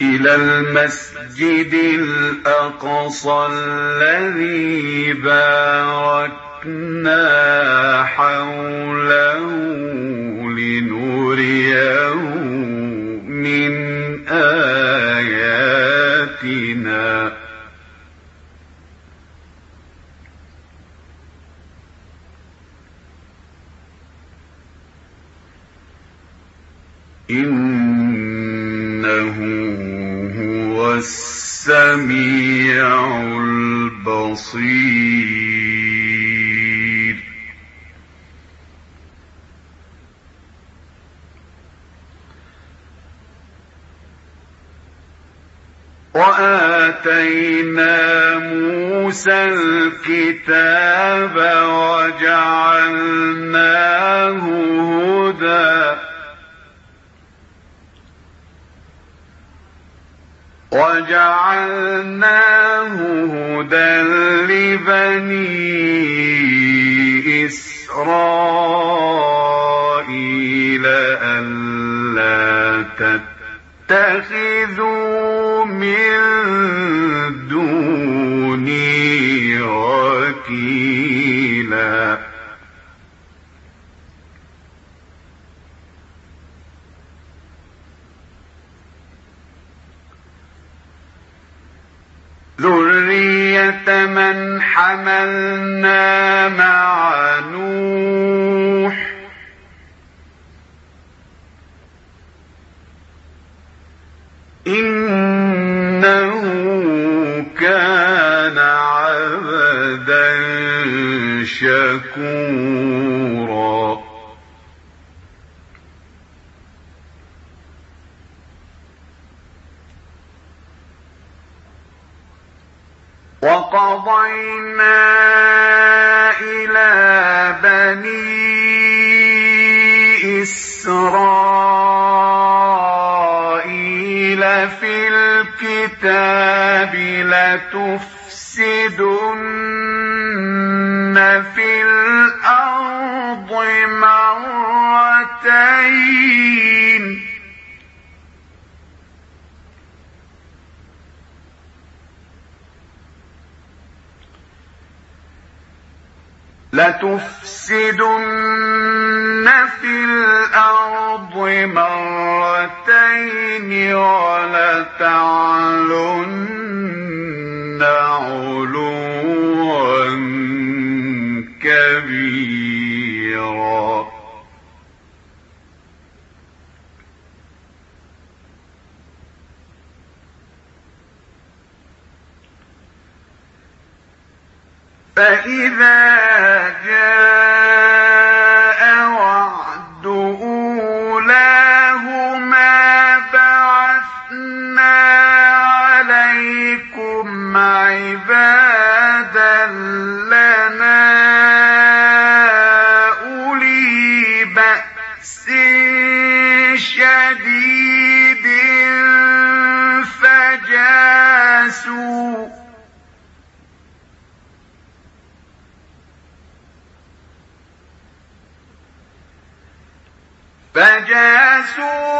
إلى المسجد الأقصى الذي باركنا حوله لنريه من آياتنا. إنه السميع البصير. وآتينا موسى الكتاب وجعلناه هدى وجعلناه هدى لبني إسرائيل ألا تتخذوا ذرية من حملنا مع نوح الكتاب لتفسدن لتفسدن في الأرض مرتين ولتعلن علوا كبيرا. فإذا جاء فجاسوا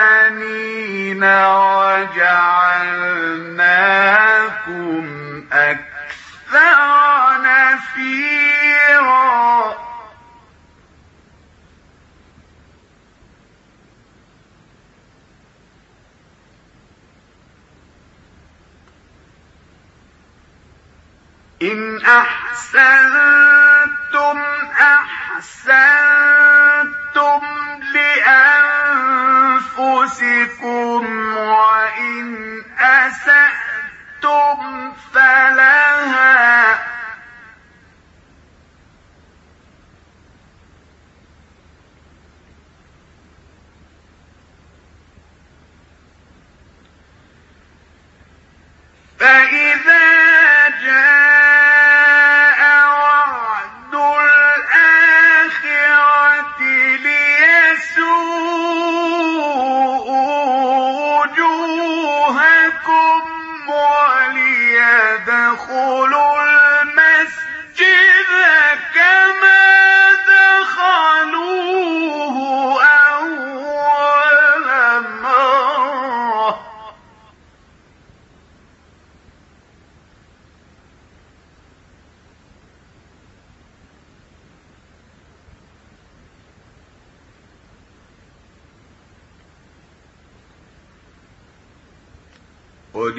وبنين وجعلناكم أكثر نفيرا. إن أحسنتم أحسنتم لأنفسكم وإن أسأتم فلها فإذا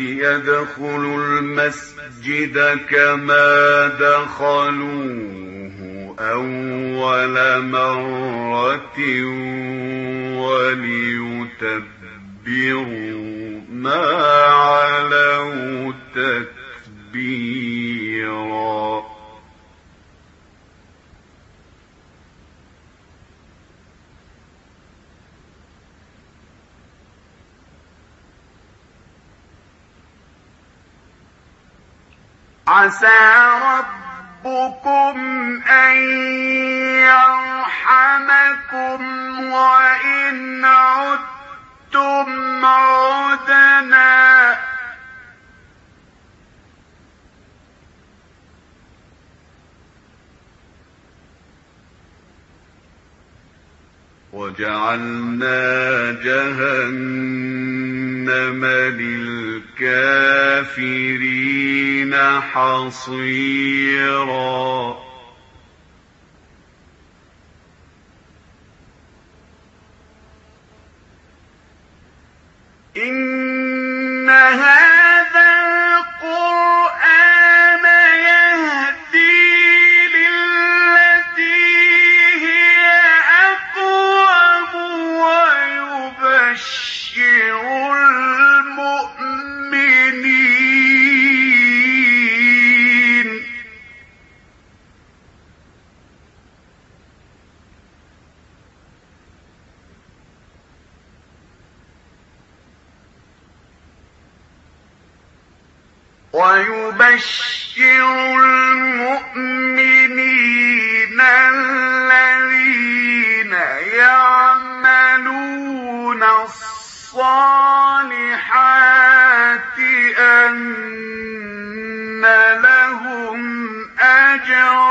وليدخلوا المسجد كما دخلوه أول مرة وليتبروا ما علوا تتبيرا عسى ربكم أن يرحمكم وإن عدتم عدنا. وجعلنا جهنم للكافرين حصيرا ويبشر المؤمنين الذين يعملون الصالحات أن لهم أجرا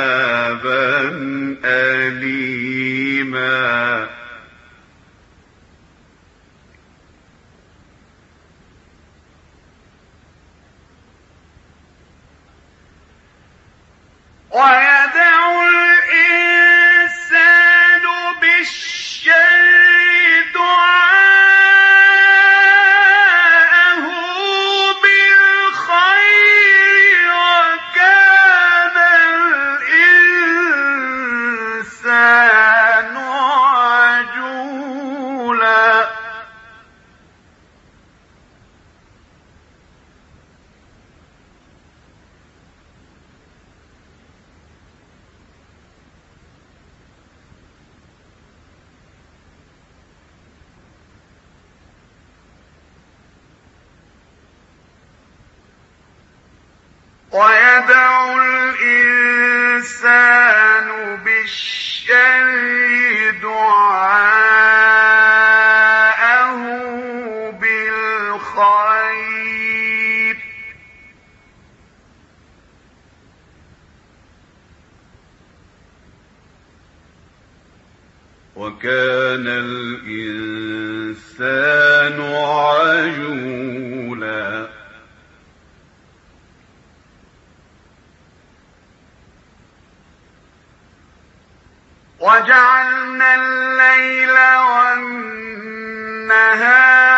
ويدعو الإنسان بالشر دعاءه وجعلنا الليل والنهار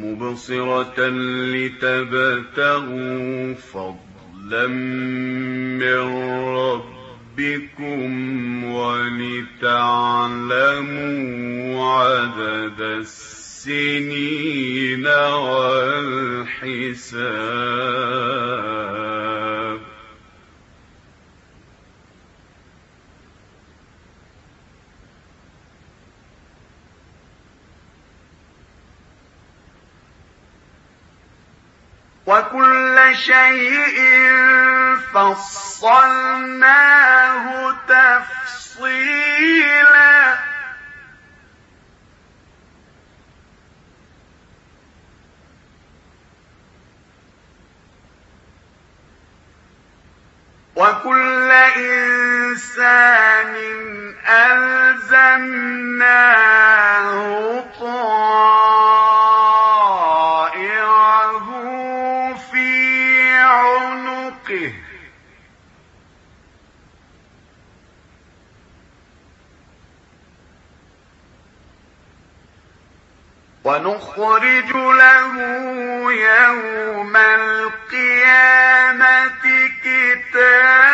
مبصرة لتبتغوا فضلا من ربكم ولتعلموا عدد السنين والحساب. وكل شيء فصلناه تفصيلا. وكل إنسان ألزمناه طائره في عنقه ونخرج له يوم القيامة كتابا.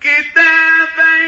كتابا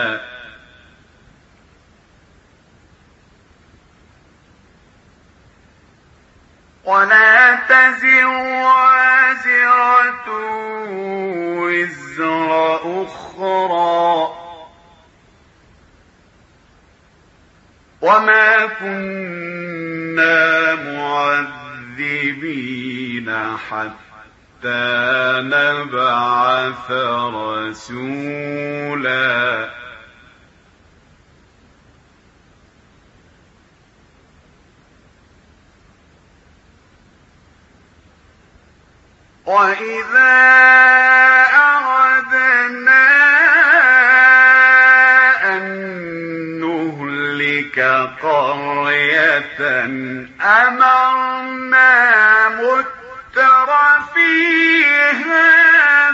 حتى نبعث رسولا. وإذا أردنا أن نهلك قرية أمرنا متر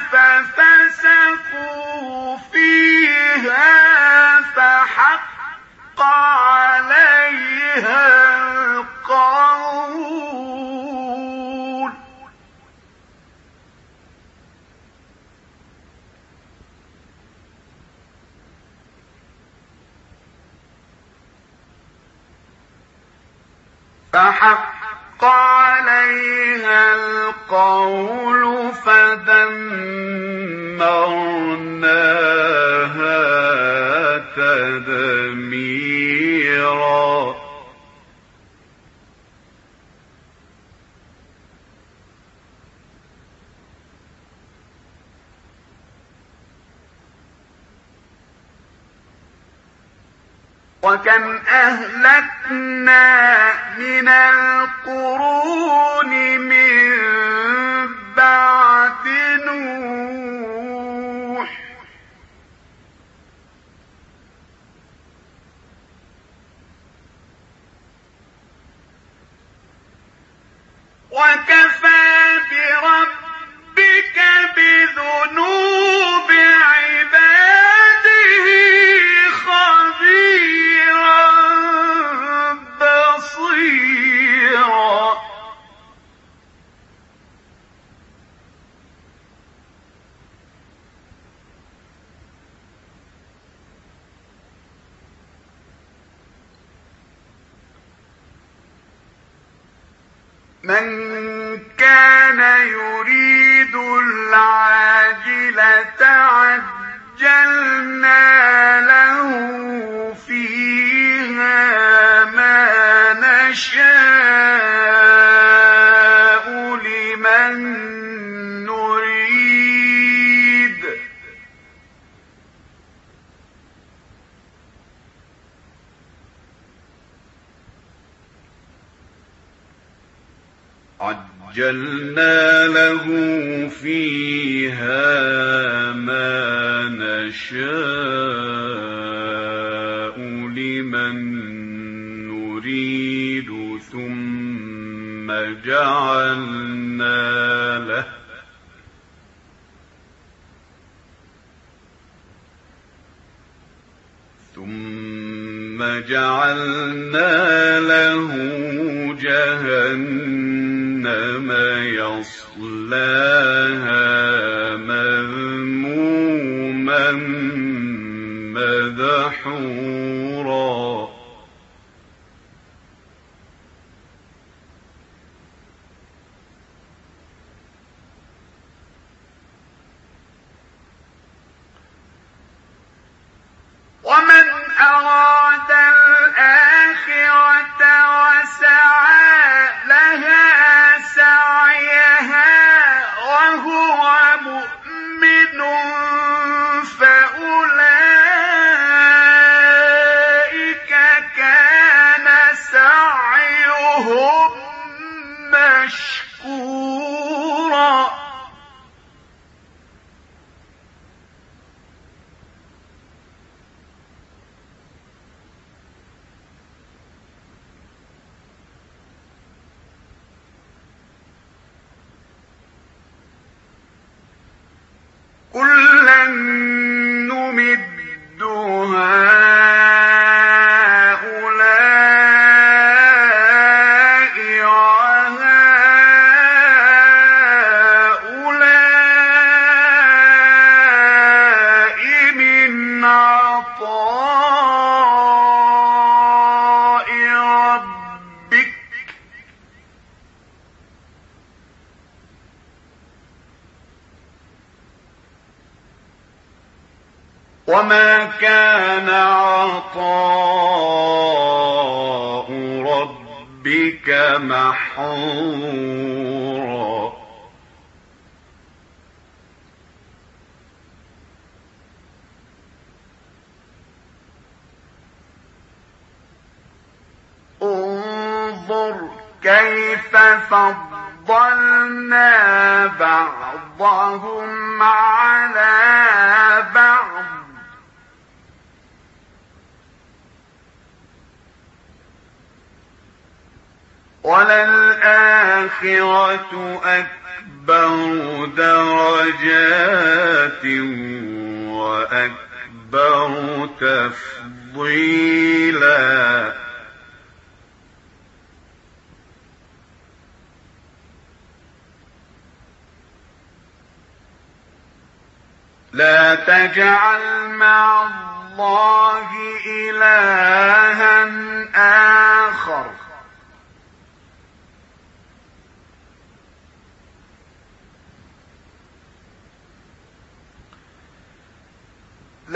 فيها فيها فحق عليها القول. فحق حق عليها القول فدمرناها تدميرا. وكم أهلكنا من القرون من عجلنا له فيها ما نشاء لمن نريد ثم جعلنا يصلاها مذموما مدحورا. ومن أراد الآخرة وسعى كلا عطاء ربك محظورا. انظر كيف فضلنا بعضهم على بعض. وللآخرة أكبر درجات وأكبر تفضيلا. لا تجعل مع الله إلها آخر.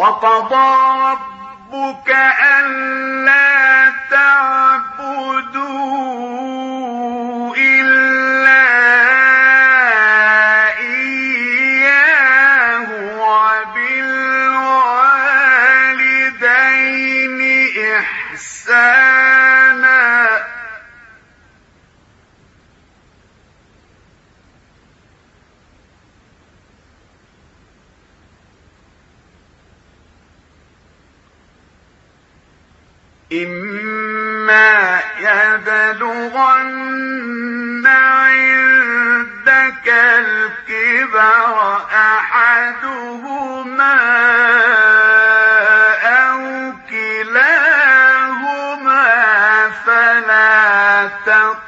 وقضى ربك ألا تعبدوا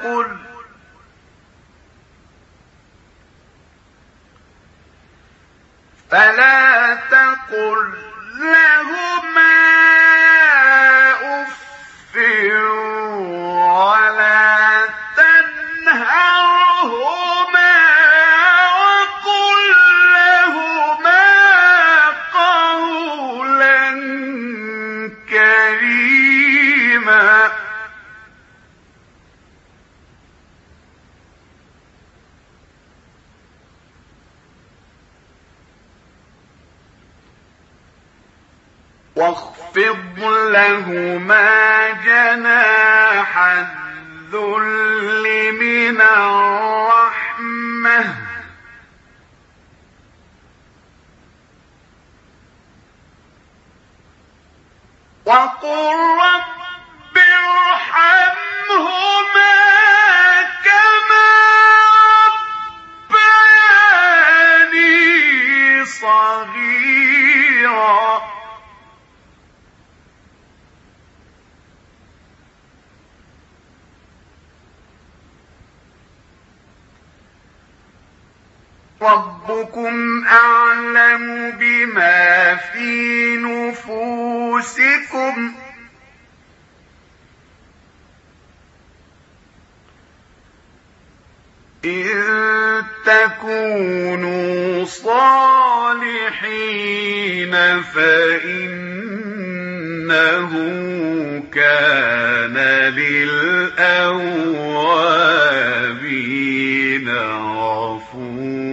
تقل فلا تقل لهما وقل رب ارحمهما كما ربياني صغيرا ربكم بما في نفوسكم إن تكونوا صالحين فإنه كان للأوابين غفورا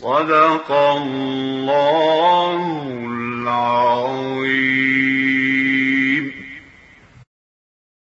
صدق الله العظيم.